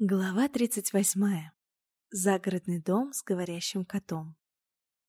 Глава 38. Загородный дом с говорящим котом.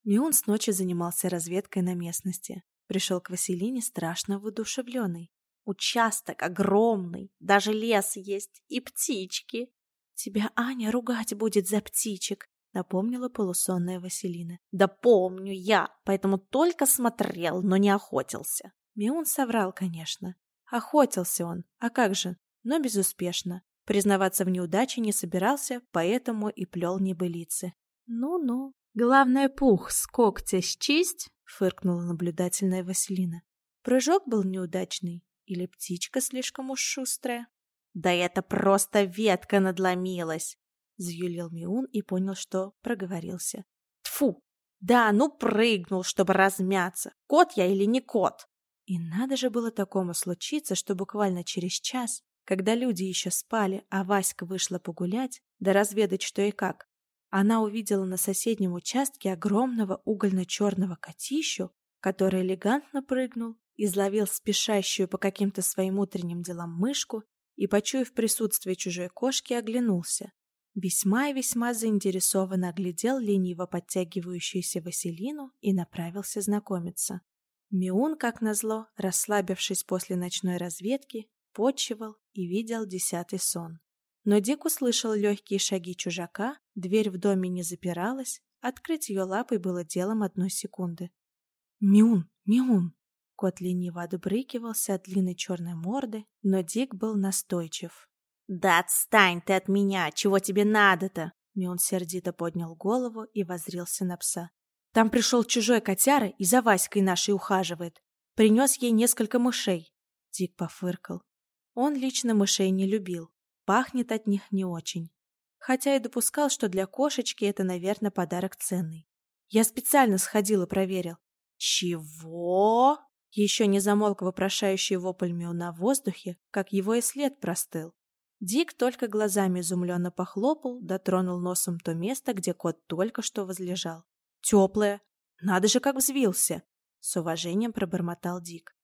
Миун с ночи занимался разведкой на местности. Пришел к Василине страшно воодушевленный. «Участок огромный, даже лес есть и птички!» «Тебя Аня ругать будет за птичек», — напомнила полусонная Василина. «Да помню я, поэтому только смотрел, но не охотился». Миун соврал, конечно. Охотился он, а как же, но безуспешно. Признаваться в неудаче не собирался, поэтому и плел небылицы. «Ну-ну, главное пух с когтя счесть», — фыркнула наблюдательная Василина. Прыжок был неудачный или птичка слишком уж шустрая? «Да это просто ветка надломилась!» — заюлил Миун и понял, что проговорился. Тфу! Да, ну прыгнул, чтобы размяться. Кот я или не кот? И надо же было такому случиться, что буквально через час когда люди еще спали, а Васька вышла погулять, да разведать что и как, она увидела на соседнем участке огромного угольно-черного котищу, который элегантно прыгнул, изловил спешащую по каким-то своим утренним делам мышку и, почуяв присутствие чужой кошки, оглянулся. Весьма и весьма заинтересованно оглядел лениво подтягивающуюся Василину и направился знакомиться. Миун, как назло, расслабившись после ночной разведки, почивал и видел десятый сон. Но Дик услышал легкие шаги чужака, дверь в доме не запиралась, открыть ее лапой было делом одной секунды. «Миун! Миун!» Кот лениво отбрыкивался от длинной черной морды, но Дик был настойчив. «Да отстань ты от меня! Чего тебе надо-то?» Миун сердито поднял голову и возрился на пса. «Там пришел чужой котяра и за Васькой нашей ухаживает. Принес ей несколько мышей». Дик пофыркал. Он лично мышей не любил, пахнет от них не очень. Хотя и допускал, что для кошечки это, наверное, подарок ценный. Я специально сходил и проверил. «Чего?» Еще не замолк вопрошающий вопль Миуна в воздухе, как его и след простыл. Дик только глазами изумленно похлопал, дотронул носом то место, где кот только что возлежал. «Теплое! Надо же, как взвился!» С уважением пробормотал Дик.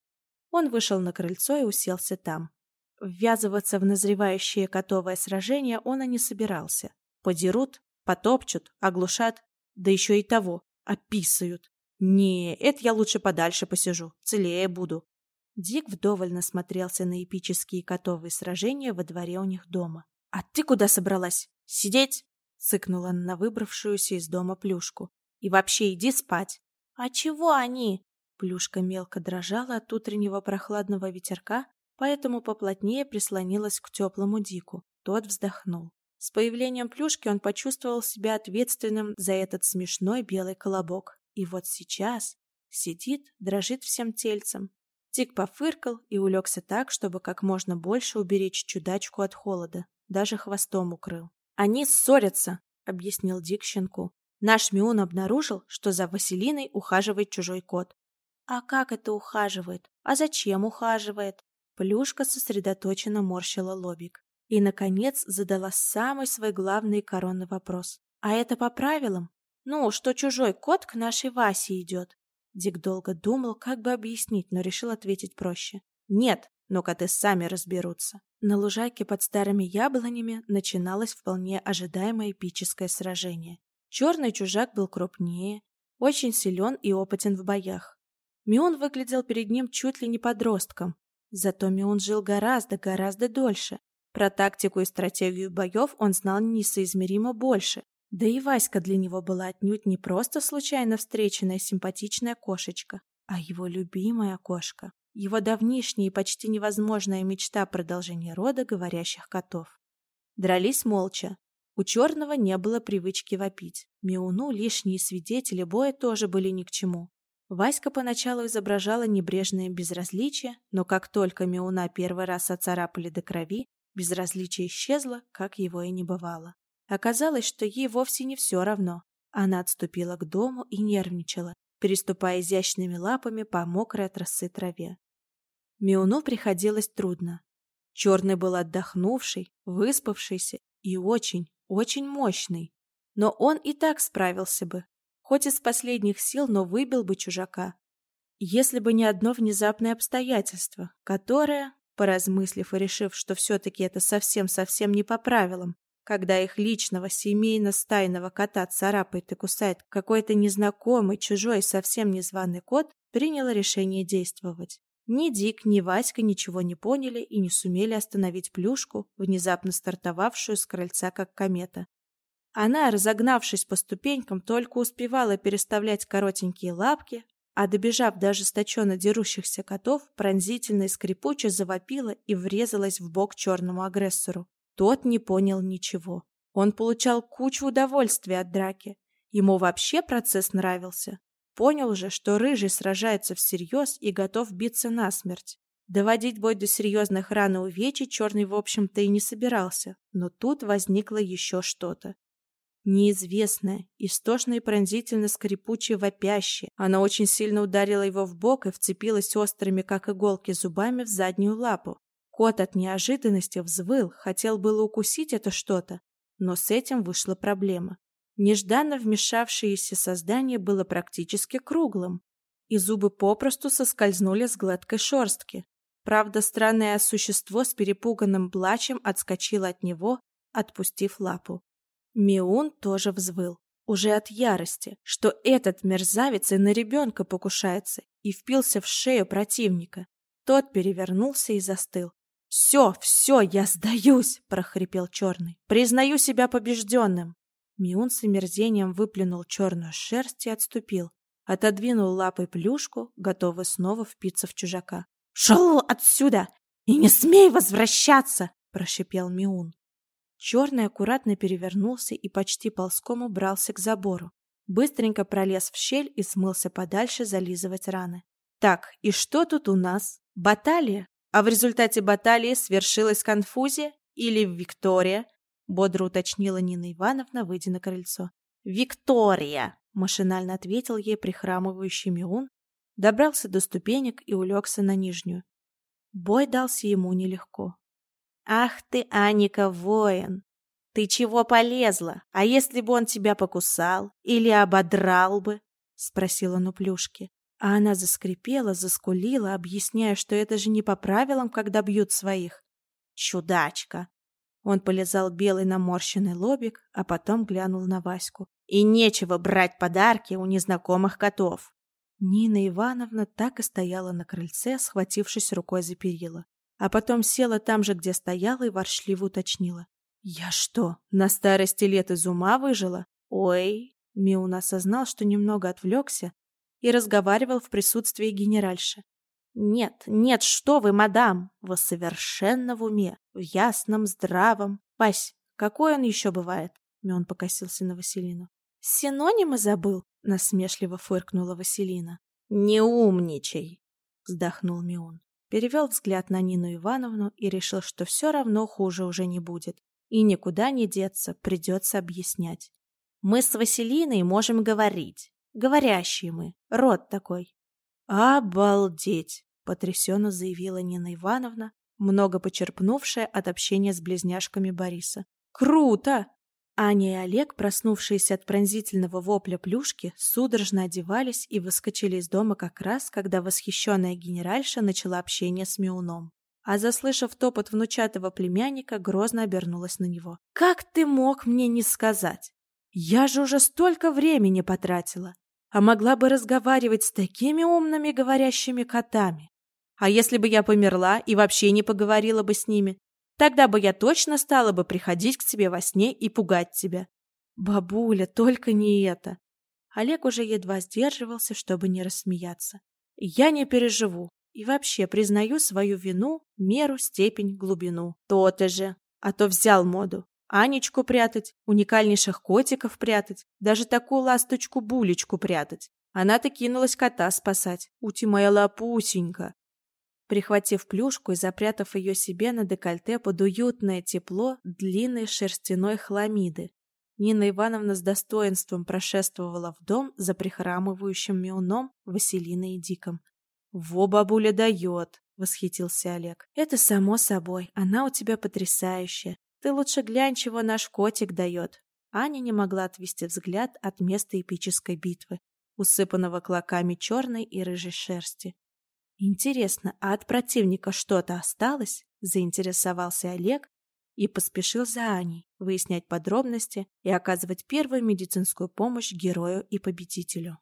Он вышел на крыльцо и уселся там. Ввязываться в назревающее котовое сражение он и не собирался. Подерут, потопчут, оглушат, да еще и того, описают. Не, это я лучше подальше посижу, целее буду. Дик вдоволь насмотрелся на эпические котовые сражения во дворе у них дома. «А ты куда собралась? Сидеть?» — цыкнула на выбравшуюся из дома плюшку. «И вообще иди спать». «А чего они?» Плюшка мелко дрожала от утреннего прохладного ветерка, поэтому поплотнее прислонилась к теплому Дику. Тот вздохнул. С появлением плюшки он почувствовал себя ответственным за этот смешной белый колобок. И вот сейчас сидит, дрожит всем тельцем. Дик пофыркал и улегся так, чтобы как можно больше уберечь чудачку от холода. Даже хвостом укрыл. «Они ссорятся», — объяснил Дик щенку. «Наш Миун обнаружил, что за Василиной ухаживает чужой кот». «А как это ухаживает? А зачем ухаживает?» Плюшка сосредоточенно морщила лобик. И, наконец, задала самый свой главный коронный вопрос. «А это по правилам? Ну, что чужой кот к нашей Васе идет?» Дик долго думал, как бы объяснить, но решил ответить проще. «Нет, но коты сами разберутся». На лужайке под старыми яблонями начиналось вполне ожидаемое эпическое сражение. Черный чужак был крупнее, очень силен и опытен в боях. Мион выглядел перед ним чуть ли не подростком, Зато Миун жил гораздо-гораздо дольше. Про тактику и стратегию боев он знал несоизмеримо больше. Да и Васька для него была отнюдь не просто случайно встреченная симпатичная кошечка, а его любимая кошка. Его давнишняя и почти невозможная мечта продолжения рода говорящих котов. Дрались молча. У черного не было привычки вопить. Миуну лишние свидетели боя тоже были ни к чему. Васька поначалу изображала небрежное безразличие, но как только Миуна первый раз оцарапали до крови, безразличие исчезло, как его и не бывало. Оказалось, что ей вовсе не все равно. Она отступила к дому и нервничала, переступая изящными лапами по мокрой от росы траве. Миуну приходилось трудно. Черный был отдохнувший, выспавшийся и очень, очень мощный. Но он и так справился бы, хоть из последних сил, но выбил бы чужака. Если бы не одно внезапное обстоятельство, которое, поразмыслив и решив, что все-таки это совсем-совсем не по правилам, когда их личного семейно-стайного кота царапает и кусает какой-то незнакомый, чужой, совсем незваный кот, приняла решение действовать. Ни Дик, ни Васька ничего не поняли и не сумели остановить плюшку, внезапно стартовавшую с крыльца как комета. Она, разогнавшись по ступенькам, только успевала переставлять коротенькие лапки, а добежав до ожесточенно дерущихся котов, пронзительно и скрипуче завопила и врезалась в бок черному агрессору. Тот не понял ничего. Он получал кучу удовольствия от драки. Ему вообще процесс нравился. Понял же, что Рыжий сражается всерьез и готов биться насмерть. Доводить бой до серьезных ран и увечий Черный, в общем-то, и не собирался, но тут возникло еще что-то. Неизвестное, истошно и пронзительно скрипучее вопящее. Она очень сильно ударила его в бок и вцепилась острыми, как иголки, зубами в заднюю лапу. Кот от неожиданности взвыл, хотел было укусить это что-то, но с этим вышла проблема. Нежданно вмешавшееся создание было практически круглым, и зубы попросту соскользнули с гладкой шерстки. Правда, странное существо с перепуганным плачем отскочило от него, отпустив лапу. Миун тоже взвыл, уже от ярости, что этот мерзавец и на ребенка покушается, и впился в шею противника. Тот перевернулся и застыл. «Все, все, я сдаюсь!» – прохрипел Черный. «Признаю себя побежденным!» Миун с омерзением выплюнул черную шерсть и отступил. Отодвинул лапой плюшку, готовый снова впиться в чужака. «Шел отсюда! И не смей возвращаться!» – прошипел Миун. Черный аккуратно перевернулся и почти ползком убрался к забору. Быстренько пролез в щель и смылся подальше зализывать раны. «Так, и что тут у нас? Баталия? А в результате баталии свершилась конфузия? Или Виктория?» Бодро уточнила Нина Ивановна, выйдя на крыльцо. «Виктория!» – машинально ответил ей прихрамывающий Миун, добрался до ступенек и улегся на нижнюю. Бой дался ему нелегко. «Ах ты, Аника, воин! Ты чего полезла? А если бы он тебя покусал или ободрал бы?» — спросил он у Плюшки. А она заскрипела, заскулила, объясняя, что это же не по правилам, когда бьют своих. «Чудачка!» Он полезал белый наморщенный лобик, а потом глянул на Ваську. «И нечего брать подарки у незнакомых котов!» Нина Ивановна так и стояла на крыльце, схватившись рукой за перила а потом села там же, где стояла, и воршливо уточнила. «Я что, на старости лет из ума выжила? Ой!» Миун осознал, что немного отвлекся и разговаривал в присутствии генеральши. «Нет, нет, что вы, мадам! Вы совершенно в уме, в ясном, здравом. Вась, какой он еще бывает?» Мион покосился на Василину. «Синонимы забыл?» — насмешливо фыркнула Василина. «Не умничай!» — вздохнул Мион. Перевел взгляд на Нину Ивановну и решил, что все равно хуже уже не будет. И никуда не деться, придется объяснять. Мы с Василиной можем говорить. Говорящие мы. Род такой. Обалдеть! Потрясенно заявила Нина Ивановна, много почерпнувшая от общения с близняшками Бориса. Круто! Аня и Олег, проснувшиеся от пронзительного вопля плюшки, судорожно одевались и выскочили из дома как раз, когда восхищенная генеральша начала общение с Миуном. А заслышав топот внучатого племянника, грозно обернулась на него. «Как ты мог мне не сказать? Я же уже столько времени потратила, а могла бы разговаривать с такими умными говорящими котами. А если бы я померла и вообще не поговорила бы с ними, Тогда бы я точно стала бы приходить к тебе во сне и пугать тебя. Бабуля, только не это. Олег уже едва сдерживался, чтобы не рассмеяться. Я не переживу. И вообще признаю свою вину, меру, степень, глубину. То-то же. А то взял моду. Анечку прятать, уникальнейших котиков прятать, даже такую ласточку-булечку прятать. Она-то кинулась кота спасать. Ути моя лапусенька. Прихватив плюшку и запрятав ее себе на декольте под уютное тепло длинной шерстяной хламиды, Нина Ивановна с достоинством прошествовала в дом за прихрамывающим миуном Василиной и Диком. «Во бабуля дает!» — восхитился Олег. «Это само собой. Она у тебя потрясающая. Ты лучше глянь, чего наш котик дает». Аня не могла отвести взгляд от места эпической битвы, усыпанного клоками черной и рыжей шерсти. Интересно, а от противника что-то осталось? Заинтересовался Олег, и поспешил за Аней выяснять подробности и оказывать первую медицинскую помощь герою и победителю.